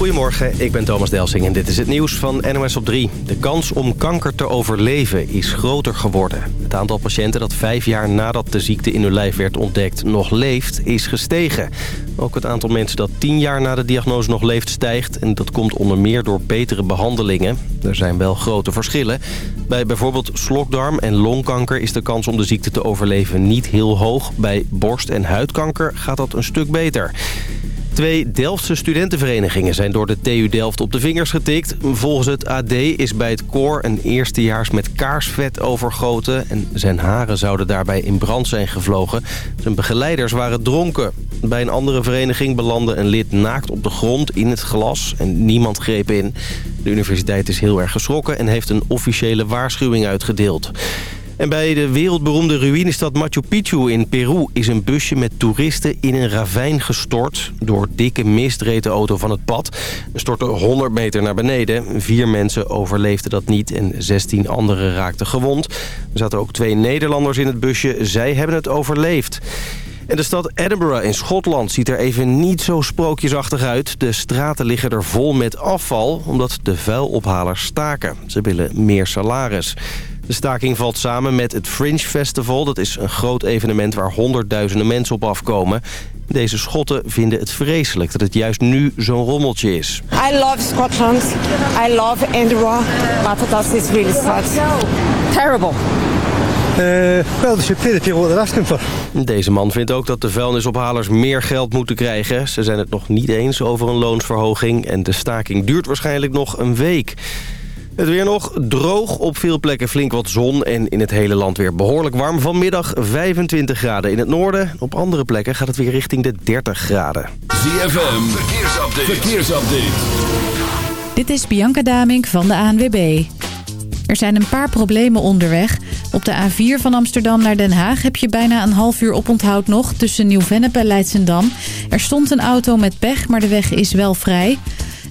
Goedemorgen, ik ben Thomas Delsing en dit is het nieuws van NOS op 3. De kans om kanker te overleven is groter geworden. Het aantal patiënten dat vijf jaar nadat de ziekte in hun lijf werd ontdekt nog leeft, is gestegen. Ook het aantal mensen dat tien jaar na de diagnose nog leeft stijgt. En dat komt onder meer door betere behandelingen. Er zijn wel grote verschillen. Bij bijvoorbeeld slokdarm en longkanker is de kans om de ziekte te overleven niet heel hoog. Bij borst- en huidkanker gaat dat een stuk beter. Twee Delftse studentenverenigingen zijn door de TU Delft op de vingers getikt. Volgens het AD is bij het koor een eerstejaars met kaarsvet overgoten... en zijn haren zouden daarbij in brand zijn gevlogen. Zijn begeleiders waren dronken. Bij een andere vereniging belandde een lid naakt op de grond in het glas en niemand greep in. De universiteit is heel erg geschrokken en heeft een officiële waarschuwing uitgedeeld. En bij de wereldberoemde ruïnestad Machu Picchu in Peru... is een busje met toeristen in een ravijn gestort. Door dikke mist reed de auto van het pad. en stortte 100 meter naar beneden. Vier mensen overleefden dat niet en 16 anderen raakten gewond. Er zaten ook twee Nederlanders in het busje. Zij hebben het overleefd. En de stad Edinburgh in Schotland ziet er even niet zo sprookjesachtig uit. De straten liggen er vol met afval, omdat de vuilophalers staken. Ze willen meer salaris. De staking valt samen met het Fringe Festival. Dat is een groot evenement waar honderdduizenden mensen op afkomen. Deze Schotten vinden het vreselijk dat het juist nu zo'n rommeltje is. I love Scotland. I love Edinburgh. But that is really sad. Terrible. Uh, well, the people what they're asking for. Deze man vindt ook dat de vuilnisophalers meer geld moeten krijgen. Ze zijn het nog niet eens over een loonsverhoging... en de staking duurt waarschijnlijk nog een week. Het weer nog droog, op veel plekken flink wat zon... en in het hele land weer behoorlijk warm. Vanmiddag 25 graden in het noorden. Op andere plekken gaat het weer richting de 30 graden. ZFM, verkeersupdate. verkeersupdate. Dit is Bianca Damink van de ANWB. Er zijn een paar problemen onderweg. Op de A4 van Amsterdam naar Den Haag heb je bijna een half uur oponthoud nog... tussen Nieuw-Vennep en Leidsendam. Er stond een auto met pech, maar de weg is wel vrij...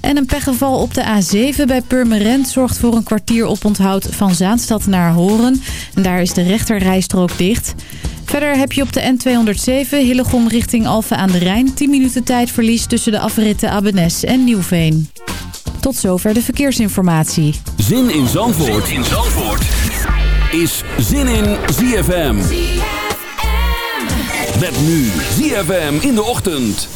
En een pechgeval op de A7 bij Purmerend zorgt voor een kwartier oponthoud van Zaanstad naar Horen. En daar is de rechterrijstrook dicht. Verder heb je op de N207 Hillegom richting Alphen aan de Rijn 10 minuten tijdverlies tussen de afritten Abenes en Nieuwveen. Tot zover de verkeersinformatie. Zin in Zandvoort, zin in Zandvoort. is Zin in ZFM. Met nu ZFM in de ochtend.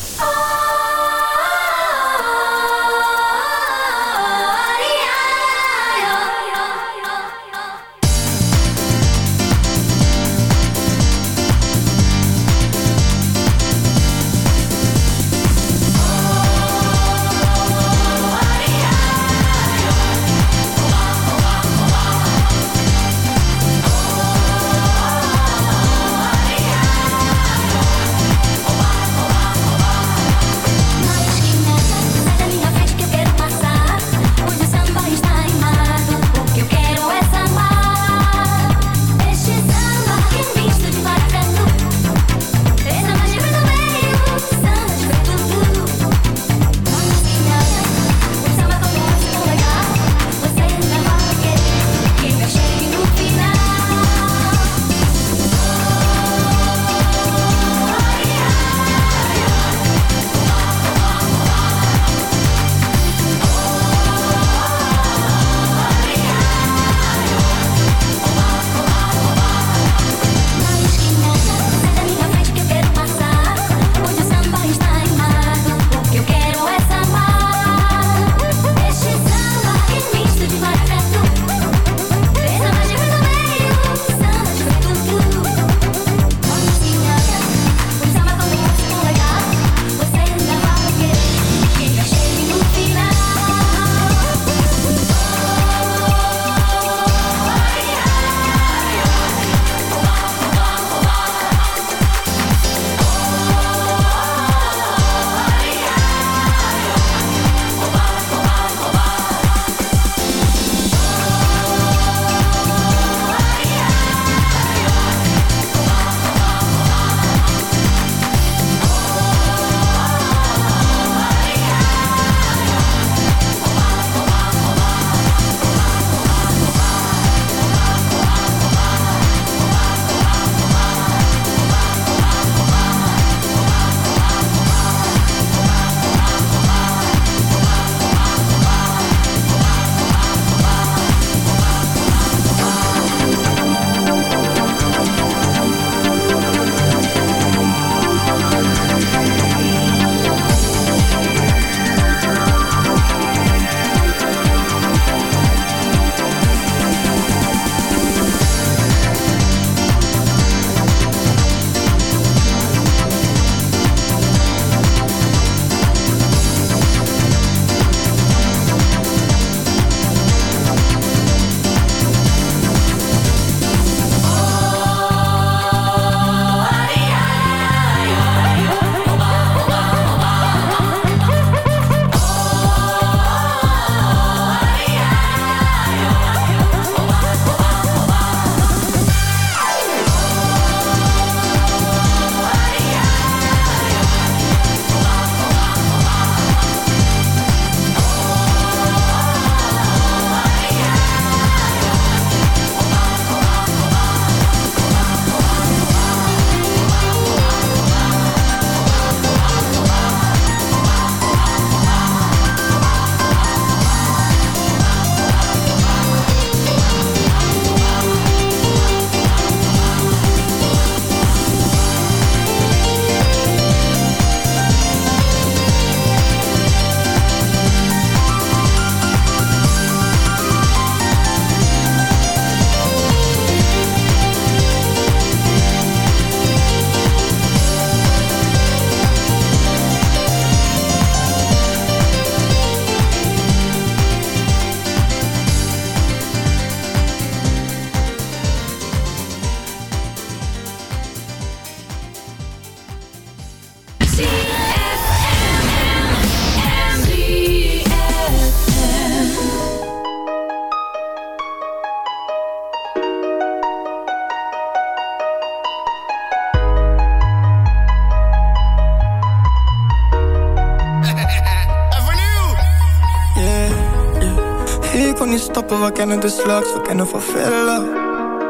We kennen de slugs, we kennen van villa.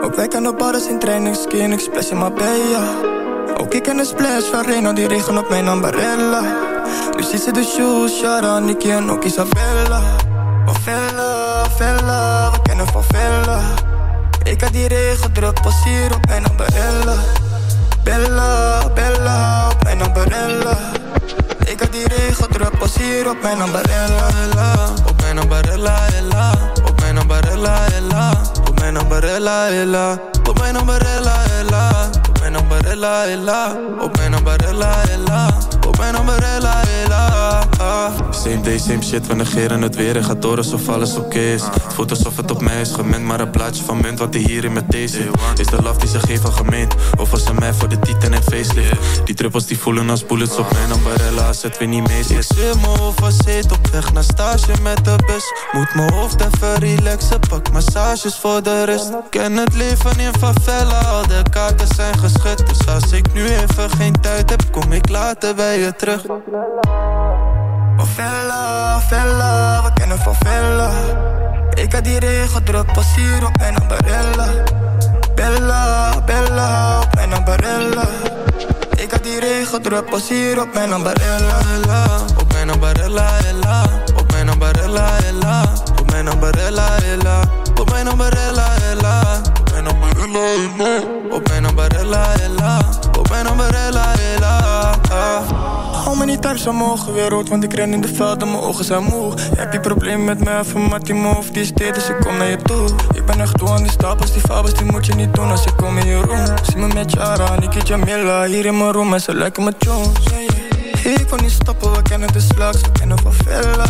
Ook wij kennen bars in training, skiën, ik splash in Marbella. Ook ik ken de splash van Reno, die regen op mijn ambarella. Nu ziet ze de shoes, Shara, Nicky en ook Isabella. Van villa, villa, we kennen van villa. Ik had die regen druk, pas hier op mijn ambarella. Bella, Bella, op mijn ambarella. Ik had die regen druk, pas hier op mijn ambarella. Op mijn ambarella, ella. Op mijn ambarella, ella. Op mijn ambarella, ella. Op mijn ella. Op mijn ambarella, ella. Op mijn ambarella, ella. Op mijn. Same day, same shit, we negeren het weer en gaat door alsof alles oké is. Het voelt het op mij is gemend, maar een plaatje van munt wat hij hier in met deze Is de love die ze geven gemeend, of was ze mij voor de titan en facelift? Die druppels die voelen als bullets op mijn umbrella het weer niet mee zit. mijn hoofd zit op weg naar stage met de bus. Moet mijn hoofd even relaxen, pak massages voor de rust. Ken het leven in favela, al de kaarten zijn geschud. Dus als ik nu even geen tijd heb, kom ik later bij je terug. Favela, Vella, we kennen van. Ik had die regen druk, hier op mijn ambarella. Bella, Bella, op mijn ambarella. Ik had die regen druk, hier op mijn ambarella. Op mijn ambarella, ella. Mijn ambarella, ella. Op mijn ambarella, ella. Op mijn ambarella, ella. Op mijn ambarella, ella. Op mijn ambarella, ella. Op mijn ambarella, ella. Hou me niet thuis, mogen weer rood, want ik ren in de veld en mijn ogen zijn moe. Heb je probleem met mij, van Mattie Move, die is dit, dus ik kom naar je toe. Ik ben echt toe aan die stapels, die fabels, die moet je niet doen als ik kom in je room. Zie me met Jara, Niki Jamila, hier in mijn room en ze lijken me Jones. Ik kon niet stoppen, we kennen de slags, we kennen van Villa.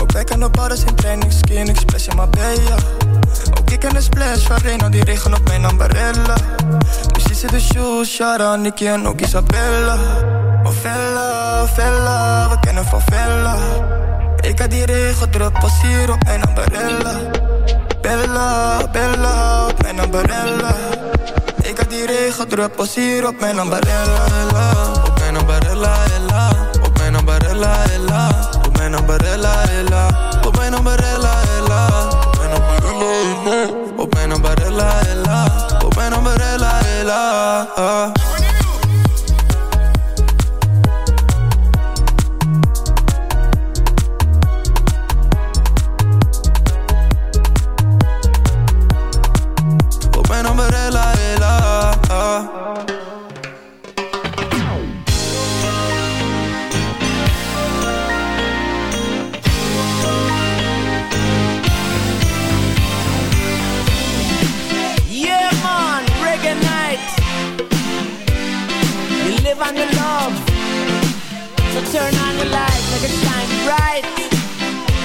Ook wij kennen bars in training, skin, ik splash in Marbella. Ook ik ken de splash van Reno, die regen op mijn ambarella. Ziet ze de shoes, Shara, Nicky en ook Isabella. Oh Vella, Vella, we kennen van Vella. Ik had die regen druk, pas hier op mijn ambarella. Bella, Bella, op mijn ambarella. Ik had die regen druk, pas hier op mijn ambarella. Op mijn ambarella, ella. Op mijn ambarella, ella. Op mijn ambarella, ella. Op mijn ambarella, ella. Op mijn ambarella, ella. Op mijn ambarella, ella. Op mijn ambarella, ella.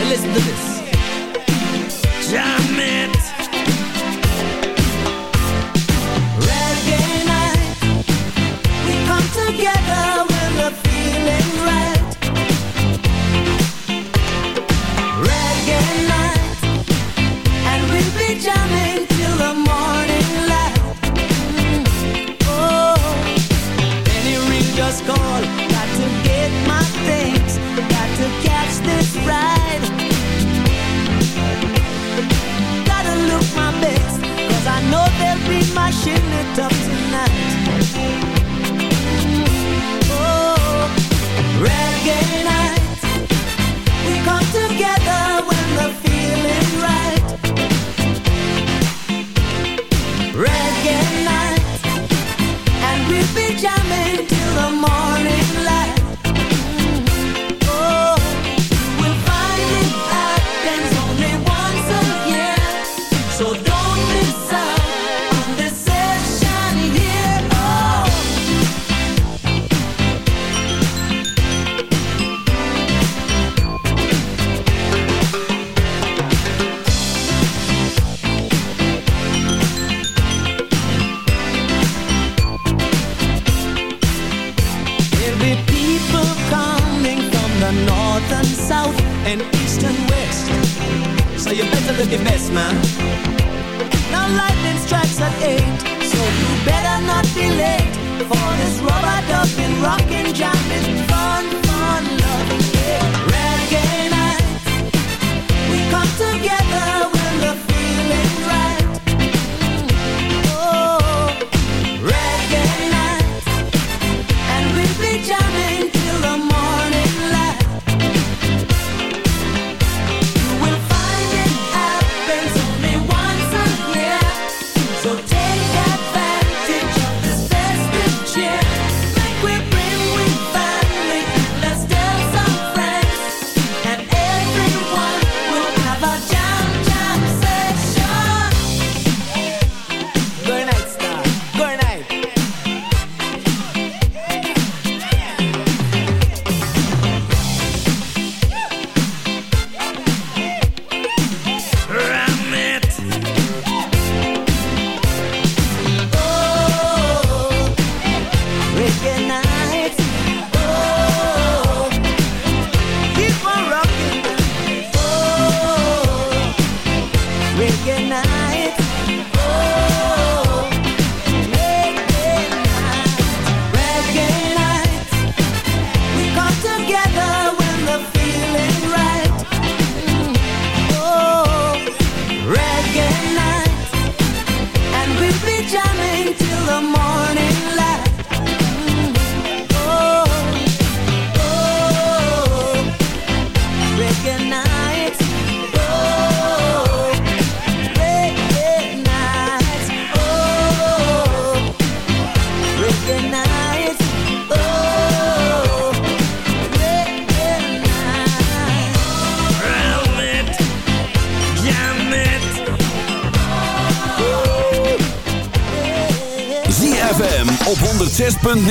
listen to this. John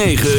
106.9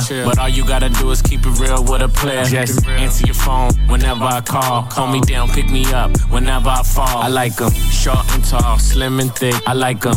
player, but all you gotta do is keep it real with a player. Just answer your phone whenever I call. Call me down, pick me up whenever I fall. I like 'em short and tall, slim and thick. I like 'em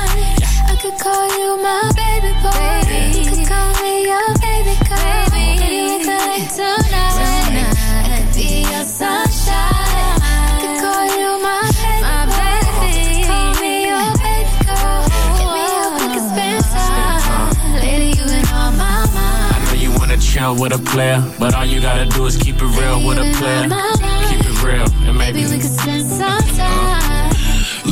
I could call you my baby boy. You could call me your baby girl. Baby, we could like tonight. I could be your sunshine. I could call you my baby boy. Call me your baby girl. Hit me up, we could spend time. Lady, you been on my mind. I know you wanna chill with a player, but all you gotta do is keep it real with a player. Keep it real, and maybe Maybe we could spend some time.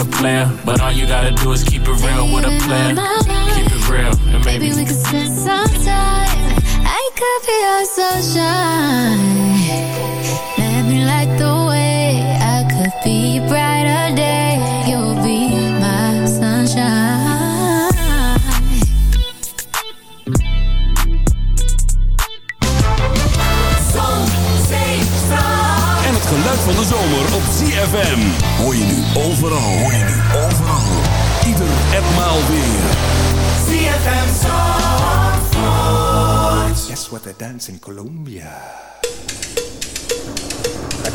With a player, but all you gotta do is keep it real with a player. Keep it real, and maybe Maybe we could spend some time. I could be your sunshine. Let me light the way. I could be a brighter day. You'll be my sunshine. Zon, zee, strand. En het geluid van de zomer op ZFM. Hoor je nu overal. Hoor je nu overal. Ieder en maal weer. ZFM Zandvoort. Guess what they dance in Colombia? el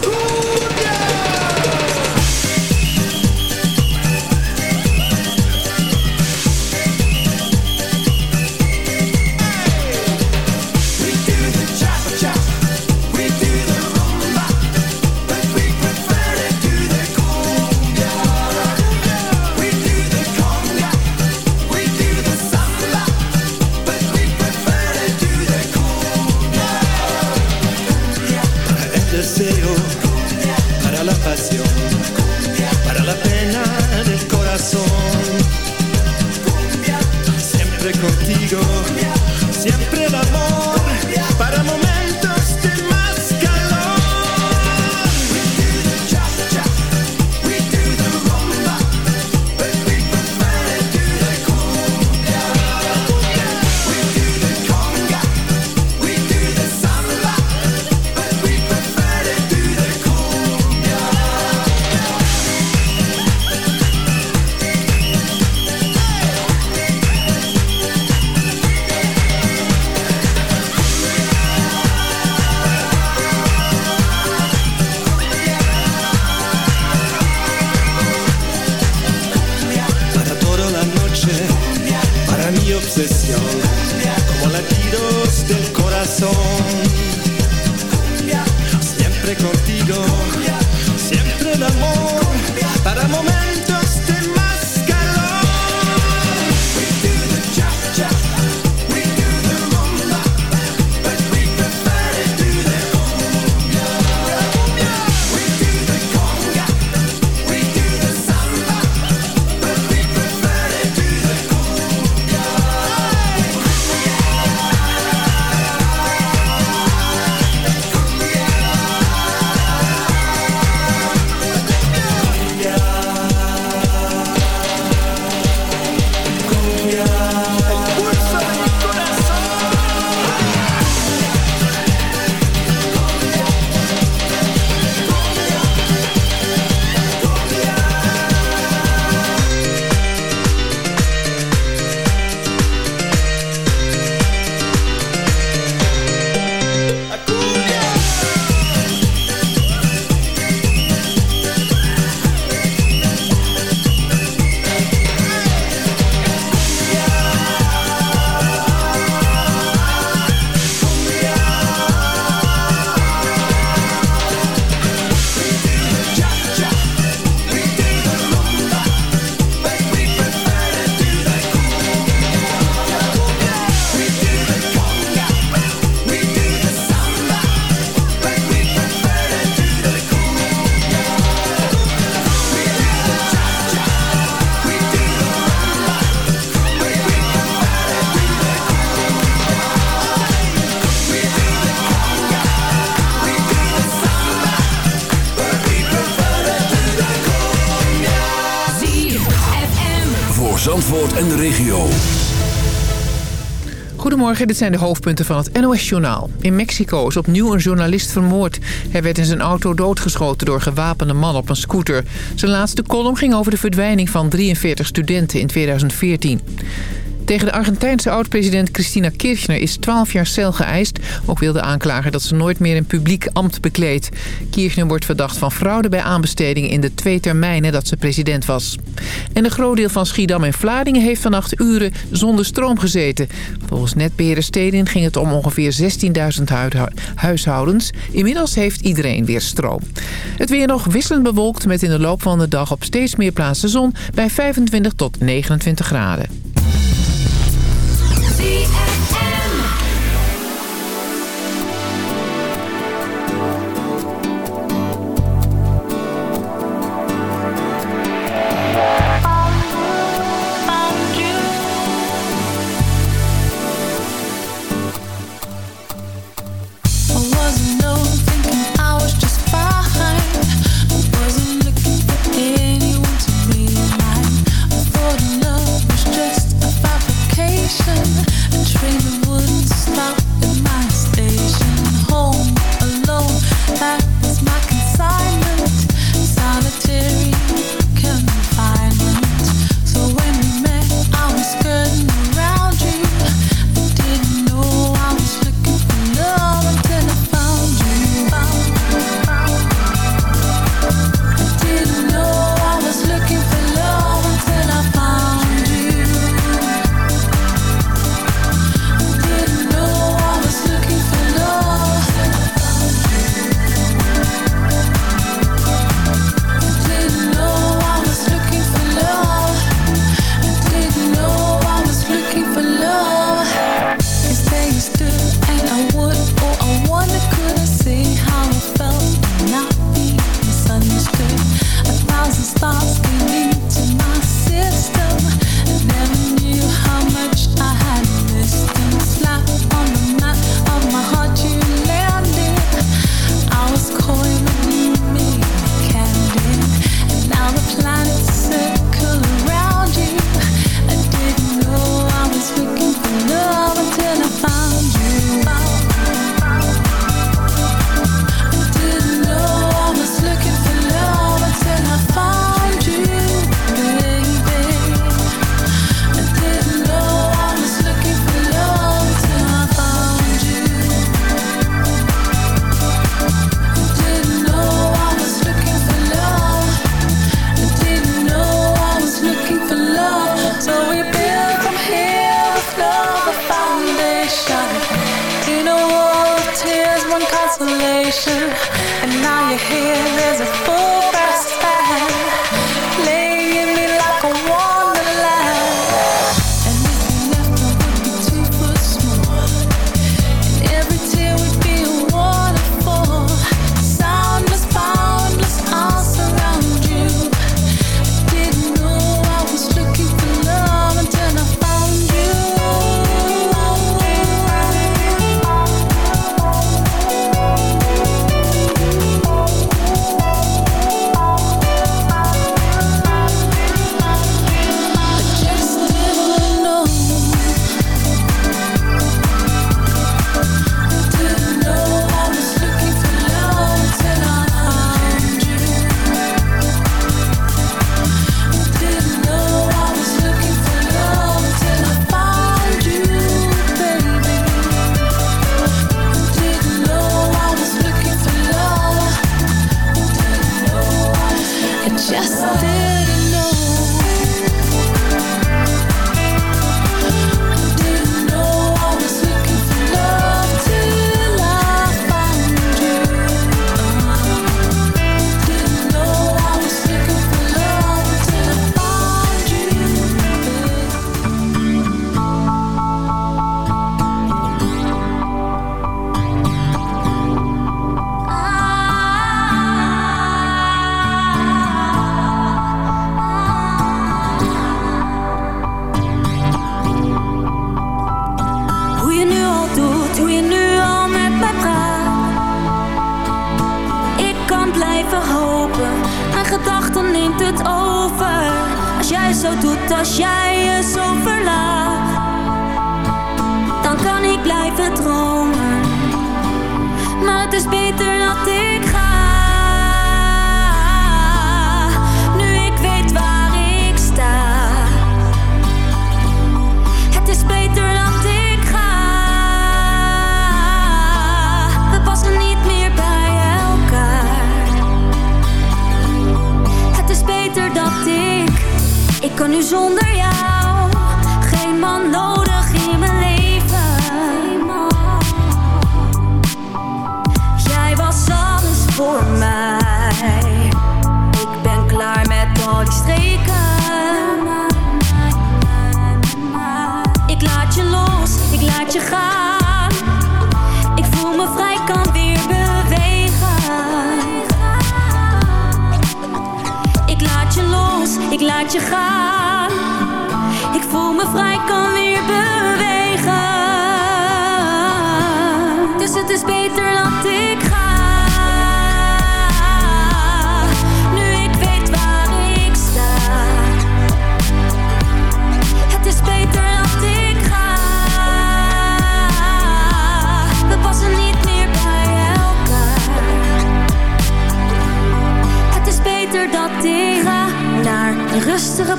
Goedemorgen, dit zijn de hoofdpunten van het NOS-journaal. In Mexico is opnieuw een journalist vermoord. Hij werd in zijn auto doodgeschoten door gewapende man op een scooter. Zijn laatste column ging over de verdwijning van 43 studenten in 2014. Tegen de Argentijnse oud-president Cristina Kirchner is 12 jaar cel geëist... Ook wil de aanklager dat ze nooit meer een publiek ambt bekleedt. Kirchner wordt verdacht van fraude bij aanbestedingen in de twee termijnen dat ze president was. En een groot deel van Schiedam en Vlaardingen heeft vannacht uren zonder stroom gezeten. Volgens netbeheerder Stedin ging het om ongeveer 16.000 huishoudens. Inmiddels heeft iedereen weer stroom. Het weer nog wisselend bewolkt met in de loop van de dag op steeds meer plaatsen zon bij 25 tot 29 graden.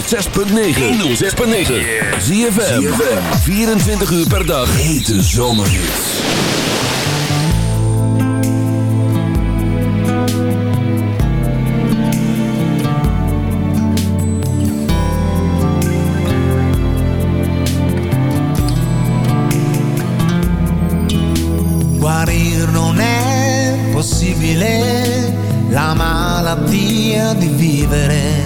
106.9. 106.9. ZFM, 24 uur per dag. Hete zomerhits. Guarir non è possibile la malattia di vivere,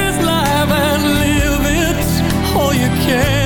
it.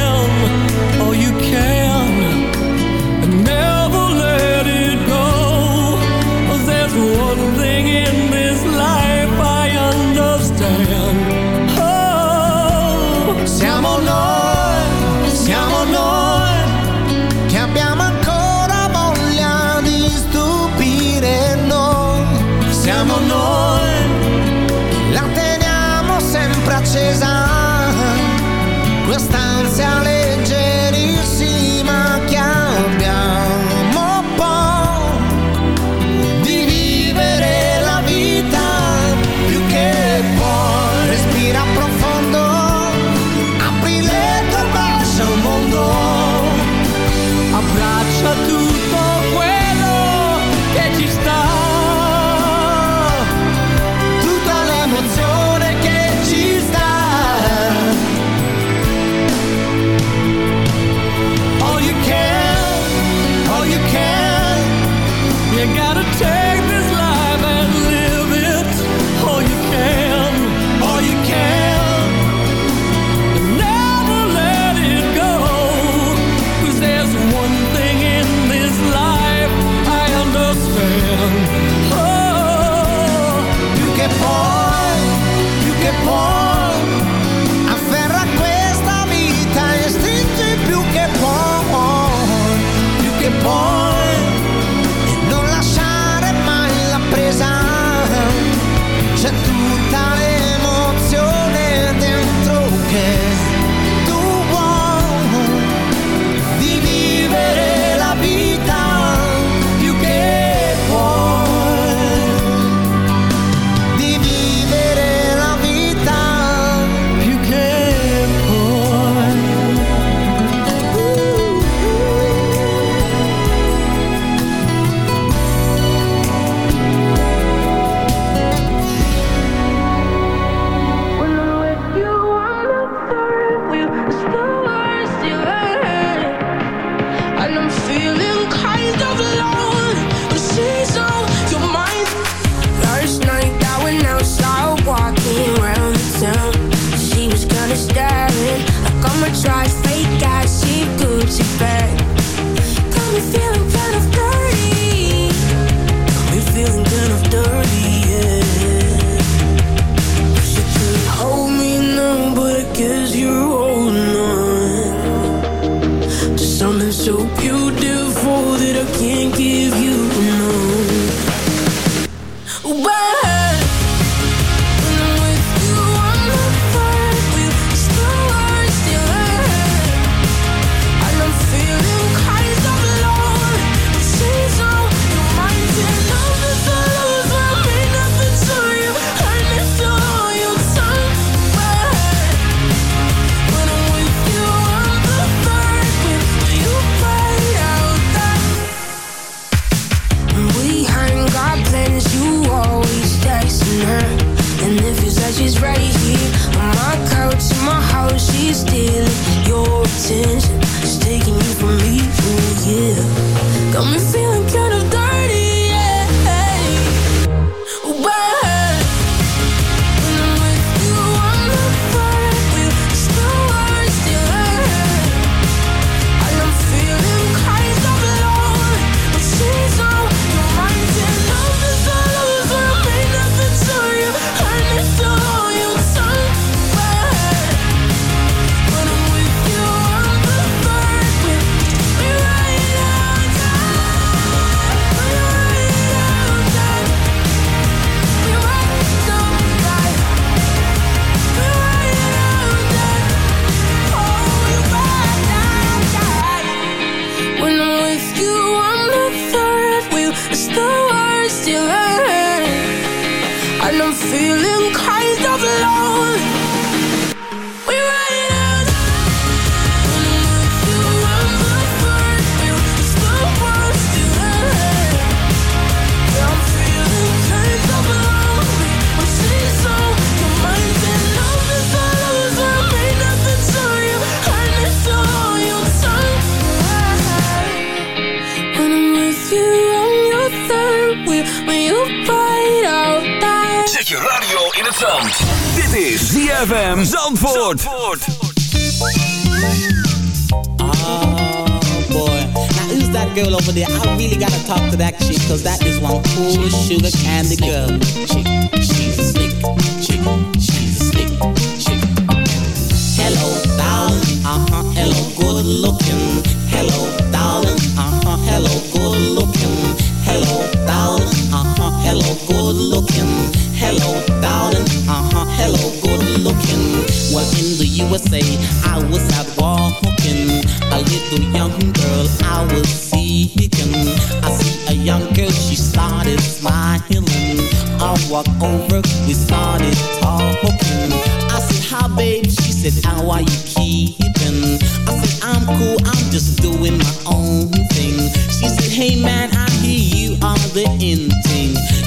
Doing my own thing. She said, hey man, I hear you are the in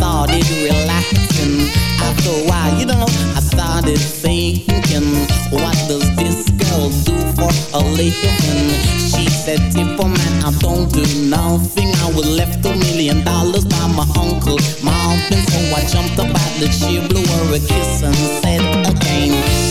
started relaxing. After a while, you know, I started thinking, what does this girl do for a living? She said, Tipper man, I don't do nothing. I was left a million dollars by my uncle, mountain. So I jumped up out the chair, blew her a kiss and said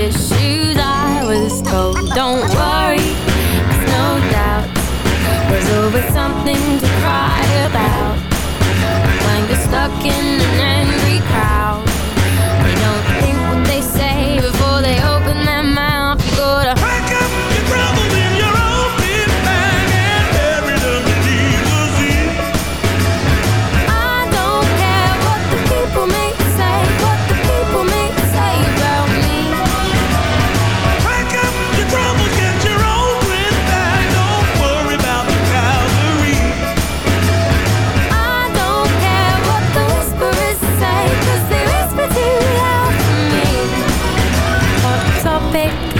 issues I was told. Don't worry, there's no doubt. There's always something to cry about. When you're stuck in an angry crowd. perfect.